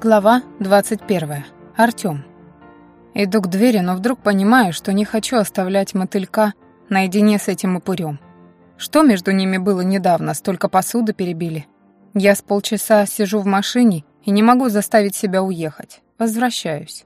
Глава 21. Артём. Иду к двери, но вдруг понимаю, что не хочу оставлять мотылька наедине с этим упырем. Что между ними было недавно, столько посуды перебили. Я с полчаса сижу в машине и не могу заставить себя уехать. Возвращаюсь.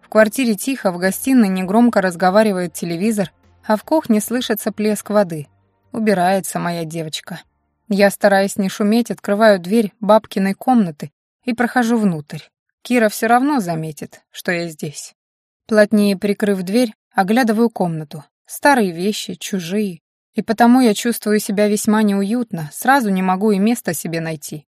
В квартире тихо, в гостиной негромко разговаривает телевизор, а в кухне слышится плеск воды. Убирается моя девочка. Я, стараясь не шуметь, открываю дверь бабкиной комнаты и прохожу внутрь. Кира все равно заметит, что я здесь. Плотнее прикрыв дверь, оглядываю комнату. Старые вещи, чужие. И потому я чувствую себя весьма неуютно, сразу не могу и места себе найти.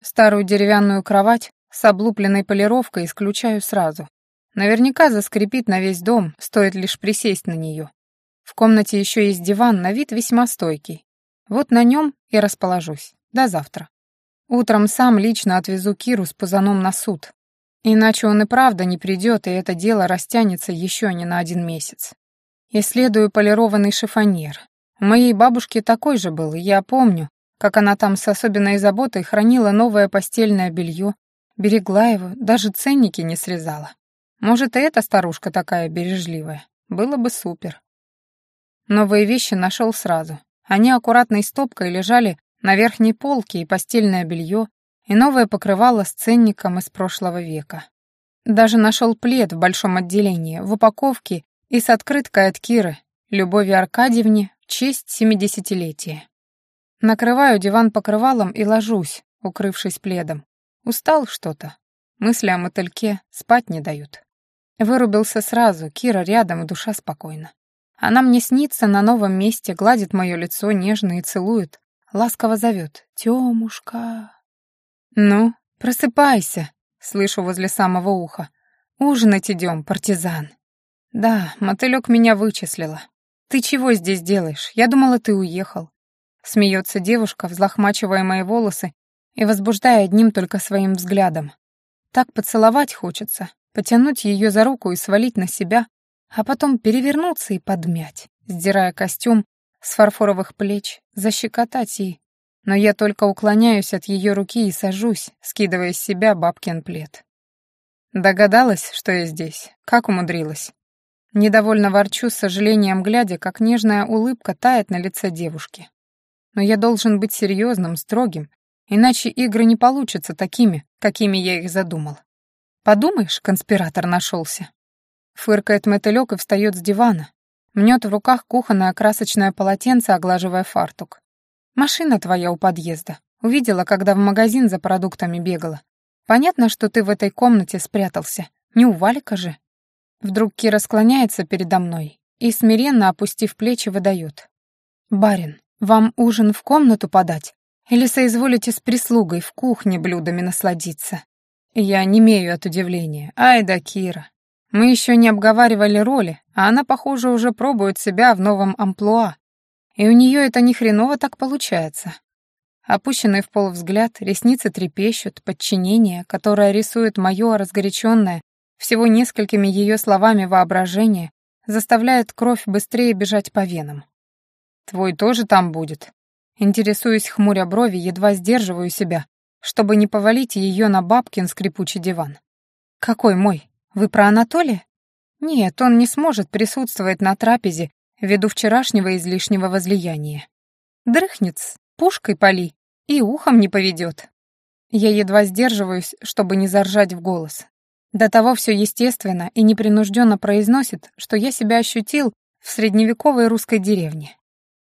Старую деревянную кровать с облупленной полировкой исключаю сразу. Наверняка заскрипит на весь дом, стоит лишь присесть на нее. В комнате еще есть диван, на вид весьма стойкий. Вот на нем и расположусь. До завтра. Утром сам лично отвезу Киру с Пузаном на суд. Иначе он и правда не придет, и это дело растянется еще не на один месяц. Исследую полированный шифоньер. У моей бабушки такой же был, и я помню, как она там с особенной заботой хранила новое постельное белье, берегла его, даже ценники не срезала. Может, и эта старушка такая бережливая. Было бы супер. Новые вещи нашел сразу. Они аккуратной стопкой лежали на верхней полке и постельное белье, и новое покрывало с ценником из прошлого века. Даже нашел плед в большом отделении, в упаковке и с открыткой от Киры, Любови Аркадьевне, в честь семидесятилетия. Накрываю диван покрывалом и ложусь, укрывшись пледом. Устал что-то. Мысли о мотыльке спать не дают. Вырубился сразу, Кира рядом, душа спокойна. Она мне снится на новом месте, гладит мое лицо нежно и целует, ласково зовет «Тёмушка». «Ну, просыпайся», — слышу возле самого уха. «Ужинать идем, партизан». «Да, мотылёк меня вычислила. Ты чего здесь делаешь? Я думала, ты уехал». Смеется девушка, взлохмачивая мои волосы и возбуждая одним только своим взглядом. Так поцеловать хочется, потянуть ее за руку и свалить на себя, а потом перевернуться и подмять, сдирая костюм с фарфоровых плеч, защекотать ей. Но я только уклоняюсь от ее руки и сажусь, скидывая с себя бабкин плед. Догадалась, что я здесь? Как умудрилась? Недовольно ворчу, с сожалением глядя, как нежная улыбка тает на лице девушки. Но я должен быть серьезным, строгим, иначе игры не получатся такими, какими я их задумал. Подумаешь, конспиратор нашелся. Фыркает мотылек и встает с дивана, Мнет в руках кухонное красочное полотенце, оглаживая фартук. «Машина твоя у подъезда. Увидела, когда в магазин за продуктами бегала. Понятно, что ты в этой комнате спрятался. Не у Валика же». Вдруг Кира склоняется передо мной и, смиренно опустив плечи, выдает. «Барин, вам ужин в комнату подать? Или соизволите с прислугой в кухне блюдами насладиться?» Я не имею от удивления. Ай да Кира. Мы еще не обговаривали роли, а она, похоже, уже пробует себя в новом амплуа. И у нее это ни хреново так получается. Опущенный в пол взгляд, ресницы трепещут, подчинение, которое рисует мое разгоряченное, всего несколькими ее словами воображение, заставляет кровь быстрее бежать по венам. «Твой тоже там будет?» Интересуюсь, хмуря брови, едва сдерживаю себя, чтобы не повалить ее на бабкин скрипучий диван. «Какой мой?» Вы про Анатолия? Нет, он не сможет присутствовать на трапезе ввиду вчерашнего излишнего возлияния. Дрыхнет, пушкой пали, и ухом не поведет. Я едва сдерживаюсь, чтобы не заржать в голос. До того все естественно и непринужденно произносит, что я себя ощутил в средневековой русской деревне.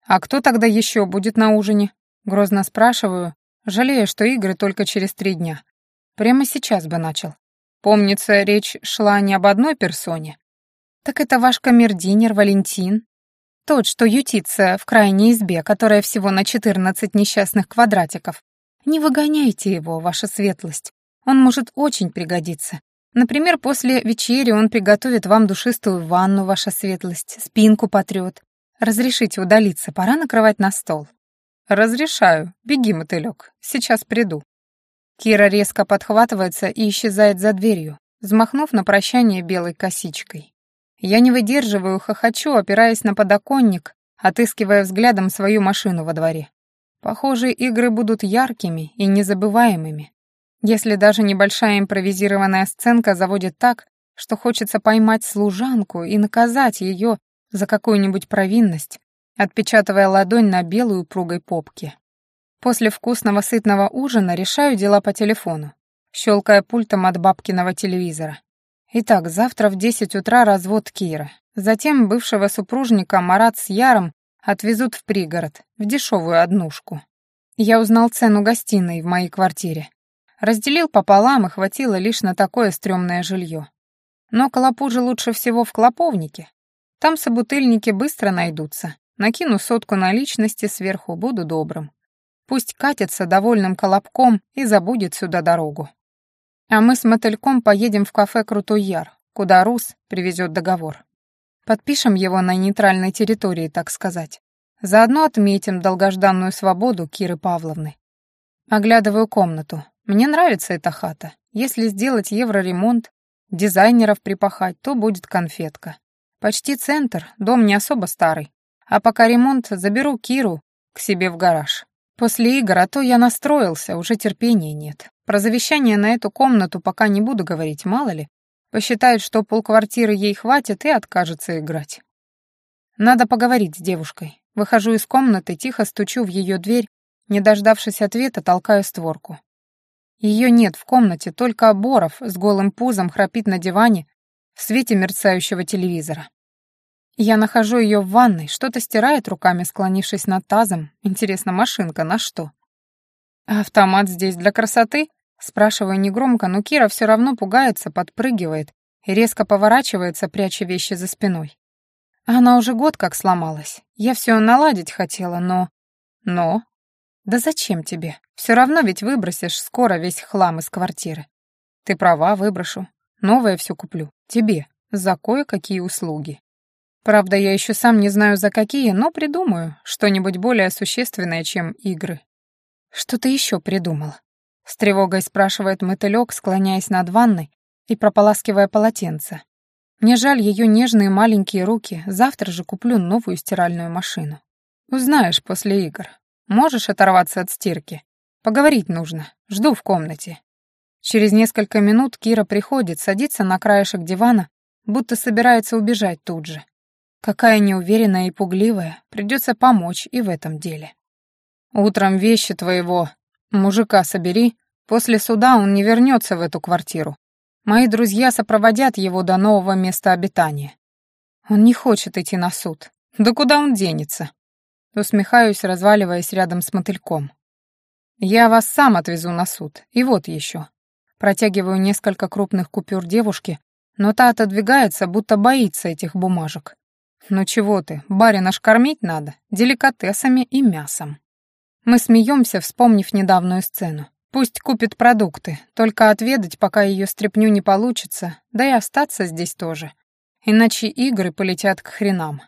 «А кто тогда еще будет на ужине?» Грозно спрашиваю, жалея, что игры только через три дня. Прямо сейчас бы начал. Помнится, речь шла не об одной персоне. Так это ваш камердинер Валентин? Тот, что ютится в крайней избе, которая всего на 14 несчастных квадратиков. Не выгоняйте его, ваша светлость. Он может очень пригодиться. Например, после вечери он приготовит вам душистую ванну, ваша светлость, спинку потрет. Разрешите удалиться, пора накрывать на стол. Разрешаю. Беги, мотылек. Сейчас приду. Кира резко подхватывается и исчезает за дверью, взмахнув на прощание белой косичкой. Я не выдерживаю, хохочу, опираясь на подоконник, отыскивая взглядом свою машину во дворе. Похоже, игры будут яркими и незабываемыми. Если даже небольшая импровизированная сценка заводит так, что хочется поймать служанку и наказать ее за какую-нибудь провинность, отпечатывая ладонь на белую упругой попке. После вкусного сытного ужина решаю дела по телефону, щелкая пультом от бабкиного телевизора. Итак, завтра в 10 утра развод Кира. Затем бывшего супружника Марат с Яром отвезут в пригород, в дешевую однушку. Я узнал цену гостиной в моей квартире. Разделил пополам и хватило лишь на такое стрёмное жилье. Но колопужи лучше всего в клоповнике. Там собутыльники быстро найдутся. Накину сотку наличности сверху, буду добрым. Пусть катится довольным колобком и забудет сюда дорогу. А мы с мотыльком поедем в кафе «Крутой Яр», куда Рус привезет договор. Подпишем его на нейтральной территории, так сказать. Заодно отметим долгожданную свободу Киры Павловны. Оглядываю комнату. Мне нравится эта хата. Если сделать евроремонт, дизайнеров припахать, то будет конфетка. Почти центр, дом не особо старый. А пока ремонт, заберу Киру к себе в гараж. После игр, а то я настроился, уже терпения нет. Про завещание на эту комнату пока не буду говорить, мало ли. Посчитает, что полквартиры ей хватит и откажется играть. Надо поговорить с девушкой. Выхожу из комнаты, тихо стучу в ее дверь, не дождавшись ответа, толкаю створку. Ее нет в комнате, только Боров с голым пузом храпит на диване в свете мерцающего телевизора. Я нахожу ее в ванной, что-то стирает руками, склонившись над тазом. Интересно, машинка на что? «Автомат здесь для красоты?» Спрашиваю негромко, но Кира все равно пугается, подпрыгивает и резко поворачивается, пряча вещи за спиной. Она уже год как сломалась. Я все наладить хотела, но... Но? Да зачем тебе? Все равно ведь выбросишь скоро весь хлам из квартиры. Ты права, выброшу. Новое все куплю. Тебе. За кое-какие услуги. Правда, я еще сам не знаю за какие, но придумаю что-нибудь более существенное, чем игры. Что ты еще придумал? С тревогой спрашивает мотылек, склоняясь над ванной и прополаскивая полотенце. Мне жаль ее нежные маленькие руки, завтра же куплю новую стиральную машину. Узнаешь после игр. Можешь оторваться от стирки? Поговорить нужно. Жду в комнате. Через несколько минут Кира приходит, садится на краешек дивана, будто собирается убежать тут же. Какая неуверенная и пугливая, придется помочь и в этом деле. Утром вещи твоего мужика собери, после суда он не вернется в эту квартиру. Мои друзья сопроводят его до нового места обитания. Он не хочет идти на суд. Да куда он денется? Усмехаюсь, разваливаясь рядом с мотыльком. Я вас сам отвезу на суд. И вот еще. Протягиваю несколько крупных купюр девушке, но та отодвигается, будто боится этих бумажек. «Ну чего ты, барина ж кормить надо, деликатесами и мясом». Мы смеемся, вспомнив недавнюю сцену. Пусть купит продукты, только отведать, пока ее стряпню не получится, да и остаться здесь тоже. Иначе игры полетят к хренам.